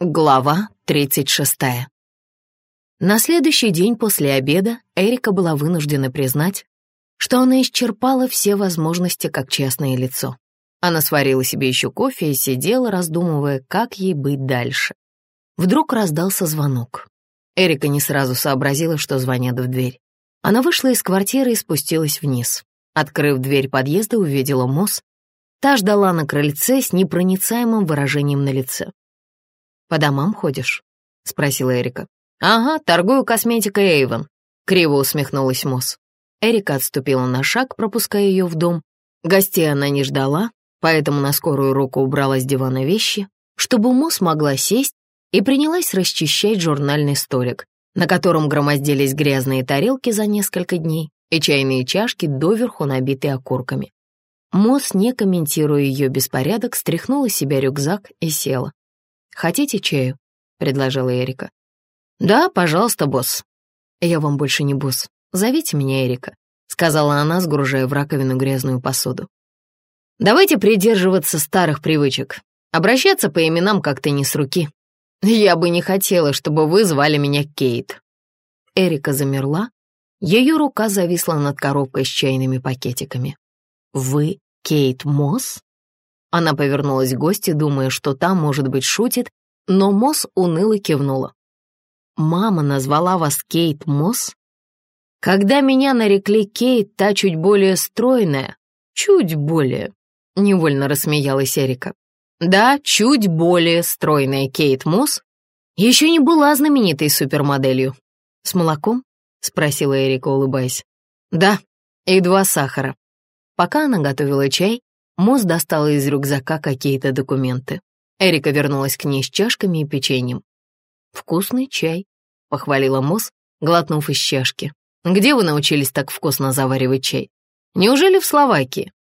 Глава 36. На следующий день после обеда Эрика была вынуждена признать, что она исчерпала все возможности как частное лицо. Она сварила себе еще кофе и сидела, раздумывая, как ей быть дальше. Вдруг раздался звонок. Эрика не сразу сообразила, что звонят в дверь. Она вышла из квартиры и спустилась вниз. Открыв дверь подъезда, увидела Мосс. Та ждала на крыльце с непроницаемым выражением на лице. «По домам ходишь?» — спросила Эрика. «Ага, торгую косметикой Эйвен», — криво усмехнулась Мосс. Эрика отступила на шаг, пропуская ее в дом. Гостей она не ждала, поэтому на скорую руку убрала с дивана вещи, чтобы Мосс могла сесть и принялась расчищать журнальный столик, на котором громоздились грязные тарелки за несколько дней и чайные чашки, доверху набитые окурками. Мосс, не комментируя ее беспорядок, стряхнула себя рюкзак и села. «Хотите чаю?» — предложила Эрика. «Да, пожалуйста, босс». «Я вам больше не босс. Зовите меня Эрика», — сказала она, сгружая в раковину грязную посуду. «Давайте придерживаться старых привычек. Обращаться по именам как-то не с руки. Я бы не хотела, чтобы вы звали меня Кейт». Эрика замерла. Ее рука зависла над коробкой с чайными пакетиками. «Вы Кейт Мосс?» Она повернулась к гости, думая, что та, может быть, шутит, но Мосс уныло кивнула. «Мама назвала вас Кейт Мосс?» «Когда меня нарекли Кейт, та чуть более стройная, чуть более», — невольно рассмеялась Эрика. «Да, чуть более стройная Кейт Мосс еще не была знаменитой супермоделью». «С молоком?» — спросила Эрика, улыбаясь. «Да, и два сахара». Пока она готовила чай, Мосс достала из рюкзака какие-то документы. Эрика вернулась к ней с чашками и печеньем. «Вкусный чай», — похвалила Мосс, глотнув из чашки. «Где вы научились так вкусно заваривать чай? Неужели в Словакии?»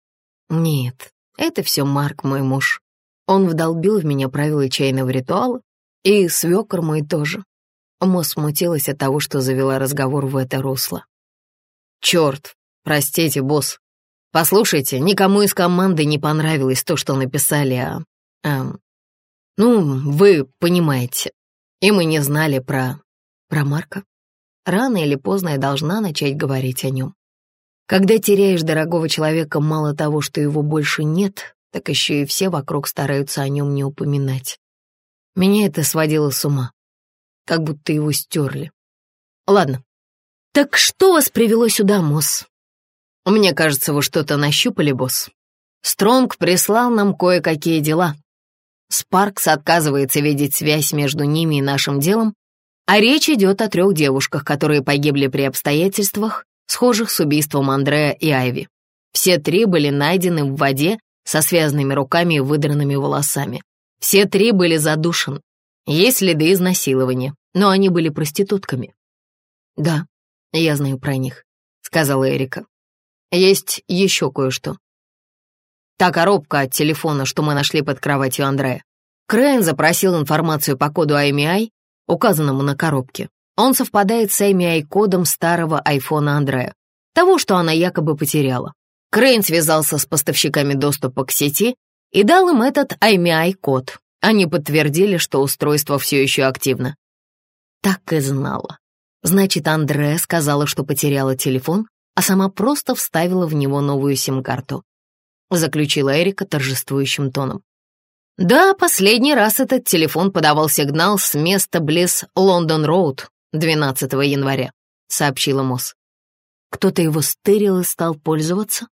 «Нет, это все Марк, мой муж. Он вдолбил в меня правила чайного ритуала, и свекор мой тоже». Мосс смутилась от того, что завела разговор в это русло. «Черт, простите, босс, Послушайте, никому из команды не понравилось то, что написали, а... а ну, вы понимаете. И мы не знали про... про Марка. Рано или поздно я должна начать говорить о нем. Когда теряешь дорогого человека, мало того, что его больше нет, так еще и все вокруг стараются о нем не упоминать. Меня это сводило с ума. Как будто его стерли. Ладно. Так что вас привело сюда, Мосс? «Мне кажется, вы что-то нащупали, босс. Стронг прислал нам кое-какие дела. Спаркс отказывается видеть связь между ними и нашим делом, а речь идет о трех девушках, которые погибли при обстоятельствах, схожих с убийством Андрея и Айви. Все три были найдены в воде со связанными руками и выдранными волосами. Все три были задушены. Есть следы изнасилования, но они были проститутками. «Да, я знаю про них», — сказала Эрика. Есть еще кое-что. Та коробка от телефона, что мы нашли под кроватью Андрея. Крейн запросил информацию по коду IMEI, указанному на коробке. Он совпадает с IMEI-кодом старого айфона Андрея, того, что она якобы потеряла. Крейн связался с поставщиками доступа к сети и дал им этот IMEI-код. Они подтвердили, что устройство все еще активно. Так и знала. Значит, Андрея сказала, что потеряла телефон, а сама просто вставила в него новую сим-карту. Заключила Эрика торжествующим тоном. Да, последний раз этот телефон подавал сигнал с места близ Лондон-Роуд 12 января, сообщила Мосс. Кто-то его стырил и стал пользоваться?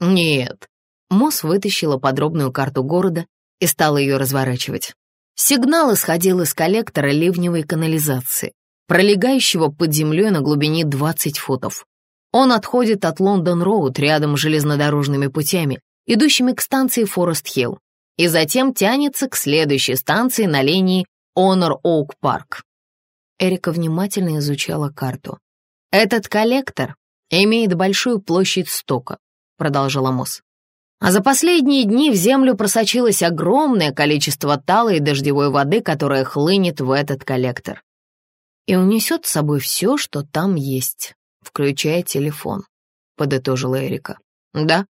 Нет. Мосс вытащила подробную карту города и стала ее разворачивать. Сигнал исходил из коллектора ливневой канализации, пролегающего под землей на глубине 20 футов. Он отходит от Лондон-Роуд рядом с железнодорожными путями, идущими к станции Форест-Хилл, и затем тянется к следующей станции на линии Онор-Оук-Парк. Эрика внимательно изучала карту. «Этот коллектор имеет большую площадь стока», — продолжала Мосс. А за последние дни в землю просочилось огромное количество талой и дождевой воды, которая хлынет в этот коллектор. И унесет с собой все, что там есть включая телефон», — подытожила Эрика. «Да?»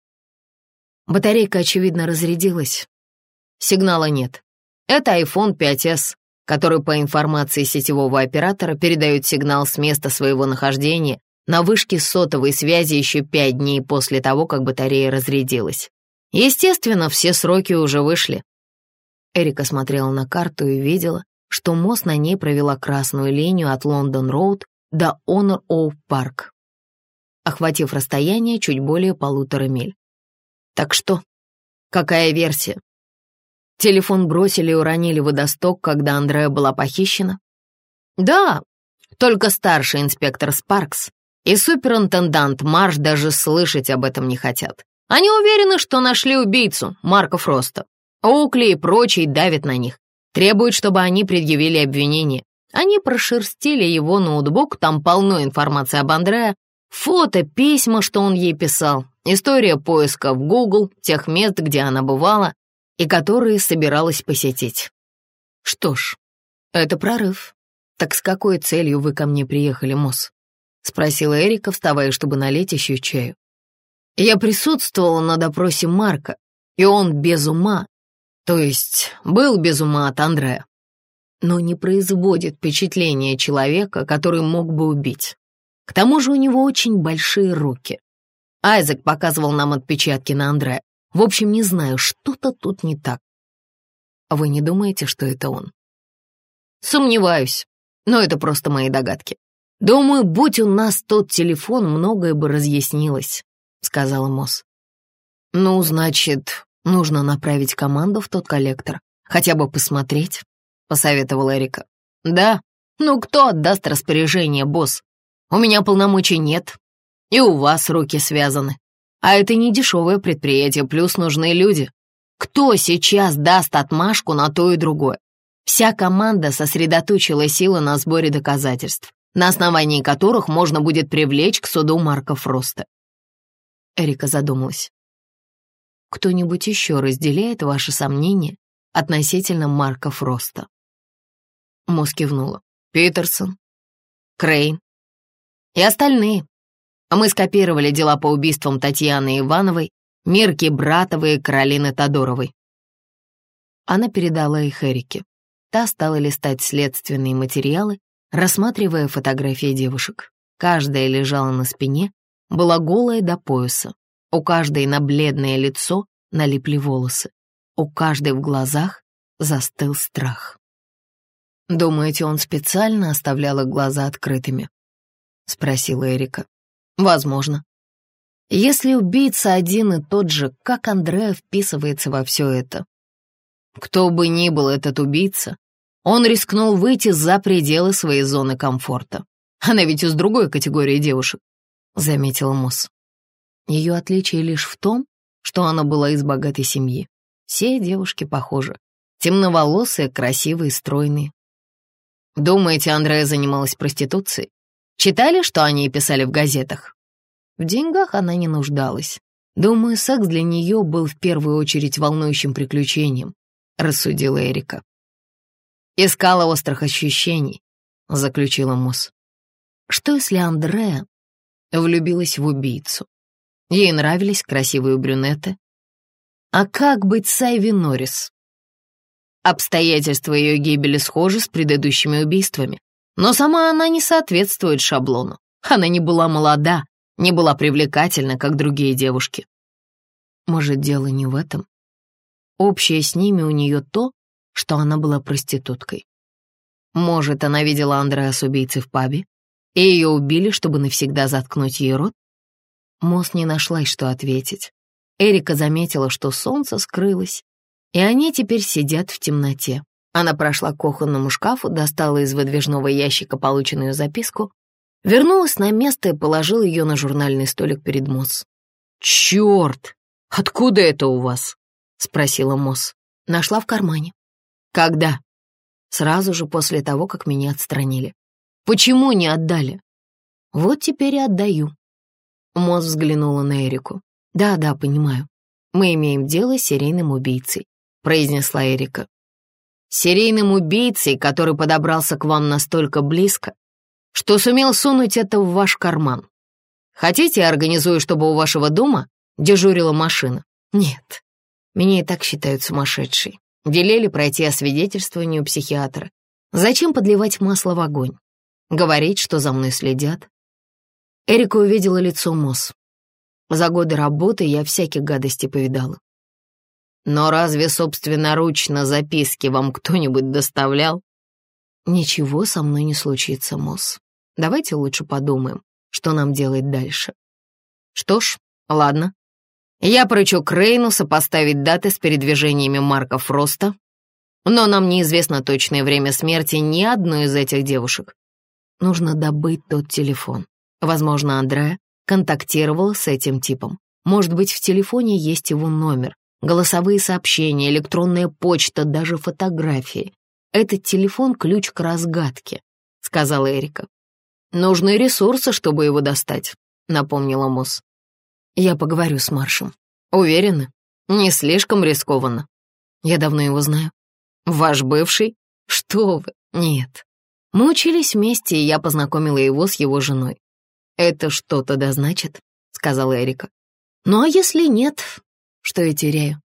Батарейка, очевидно, разрядилась. Сигнала нет. Это iPhone 5s, который по информации сетевого оператора передает сигнал с места своего нахождения на вышке сотовой связи еще пять дней после того, как батарея разрядилась. Естественно, все сроки уже вышли. Эрика смотрела на карту и видела, что Мосс на ней провела красную линию от Лондон-Роуд до Онор-Оук-Парк, охватив расстояние чуть более полутора миль. Так что, какая версия? Телефон бросили и уронили водосток, когда Андрея была похищена? Да, только старший инспектор Спаркс и суперинтендант Марш даже слышать об этом не хотят. Они уверены, что нашли убийцу, Марка Фроста. Оукли и прочие давят на них, требуют, чтобы они предъявили обвинение. Они прошерстили его ноутбук, там полно информации об Андреа, фото, письма, что он ей писал, история поиска в Google, тех мест, где она бывала и которые собиралась посетить. Что ж, это прорыв. Так с какой целью вы ко мне приехали, Мосс? — спросила Эрика, вставая, чтобы налить еще чаю. «Я присутствовала на допросе Марка, и он без ума, то есть был без ума от Андрея, но не производит впечатления человека, который мог бы убить. К тому же у него очень большие руки. Айзек показывал нам отпечатки на Андрея. В общем, не знаю, что-то тут не так. Вы не думаете, что это он? Сомневаюсь, но это просто мои догадки. «Думаю, будь у нас тот телефон, многое бы разъяснилось», — сказала Мосс. «Ну, значит, нужно направить команду в тот коллектор, хотя бы посмотреть», — посоветовал Эрика. «Да, ну кто отдаст распоряжение, босс? У меня полномочий нет, и у вас руки связаны. А это не дешевое предприятие, плюс нужны люди. Кто сейчас даст отмашку на то и другое? Вся команда сосредоточила силы на сборе доказательств на основании которых можно будет привлечь к суду Марка Фроста. Эрика задумалась. Кто-нибудь еще разделяет ваши сомнения относительно Марка Фроста? Мосс кивнула. Питерсон, Крейн и остальные. Мы скопировали дела по убийствам Татьяны Ивановой, Мирки Братовой и Каролины Тодоровой. Она передала их Эрике. Та стала листать следственные материалы рассматривая фотографии девушек. Каждая лежала на спине, была голая до пояса. У каждой на бледное лицо налипли волосы. У каждой в глазах застыл страх. «Думаете, он специально оставлял их глаза открытыми?» — спросила Эрика. «Возможно. Если убийца один и тот же, как Андреа вписывается во все это? Кто бы ни был этот убийца, он рискнул выйти за пределы своей зоны комфорта. Она ведь из другой категории девушек, — заметила Мосс. Ее отличие лишь в том, что она была из богатой семьи. Все девушки похожи. Темноволосые, красивые, стройные. Думаете, Андрея занималась проституцией? Читали, что они писали в газетах? В деньгах она не нуждалась. Думаю, секс для нее был в первую очередь волнующим приключением, рассудила Эрика. Искала острых ощущений, заключила Мосс. Что если Андреа влюбилась в убийцу? Ей нравились красивые брюнеты. А как быть с Айви Норрис? Обстоятельства ее гибели схожи с предыдущими убийствами, но сама она не соответствует шаблону. Она не была молода, не была привлекательна, как другие девушки. Может, дело не в этом? Общее с ними у нее то, что она была проституткой. Может, она видела Андреа с убийцей в пабе, и ее убили, чтобы навсегда заткнуть ей рот? Мосс не нашлась, что ответить. Эрика заметила, что солнце скрылось, и они теперь сидят в темноте. Она прошла к кухонному шкафу, достала из выдвижного ящика полученную записку, вернулась на место и положила ее на журнальный столик перед Мосс. «Черт! Откуда это у вас?» — спросила Мосс. Нашла в кармане. Когда? Сразу же после того, как меня отстранили. Почему не отдали? Вот теперь и отдаю. Моз взглянула на Эрику. Да-да, понимаю. Мы имеем дело с серийным убийцей, произнесла Эрика. Серийным убийцей, который подобрался к вам настолько близко, что сумел сунуть это в ваш карман. Хотите, я организую, чтобы у вашего дома дежурила машина? Нет, меня и так считают сумасшедшей. Велели пройти освидетельствование у психиатра. Зачем подливать масло в огонь? Говорить, что за мной следят? Эрика увидела лицо Мосс. За годы работы я всяких гадостей повидала. Но разве собственноручно записки вам кто-нибудь доставлял? Ничего со мной не случится, Мосс. Давайте лучше подумаем, что нам делать дальше. Что ж, ладно. Я поручу Крейну сопоставить даты с передвижениями Марка Фроста, но нам неизвестно точное время смерти ни одной из этих девушек. Нужно добыть тот телефон. Возможно, Андреа контактировал с этим типом. Может быть, в телефоне есть его номер, голосовые сообщения, электронная почта, даже фотографии. Этот телефон — ключ к разгадке, — сказала Эрика. Нужны ресурсы, чтобы его достать, — напомнила Мосс. Я поговорю с Маршем. Уверена? Не слишком рискованно. Я давно его знаю. Ваш бывший? Что вы? Нет. Мы учились вместе, и я познакомила его с его женой. «Это что-то да значит», — сказала Эрика. «Ну а если нет, что я теряю?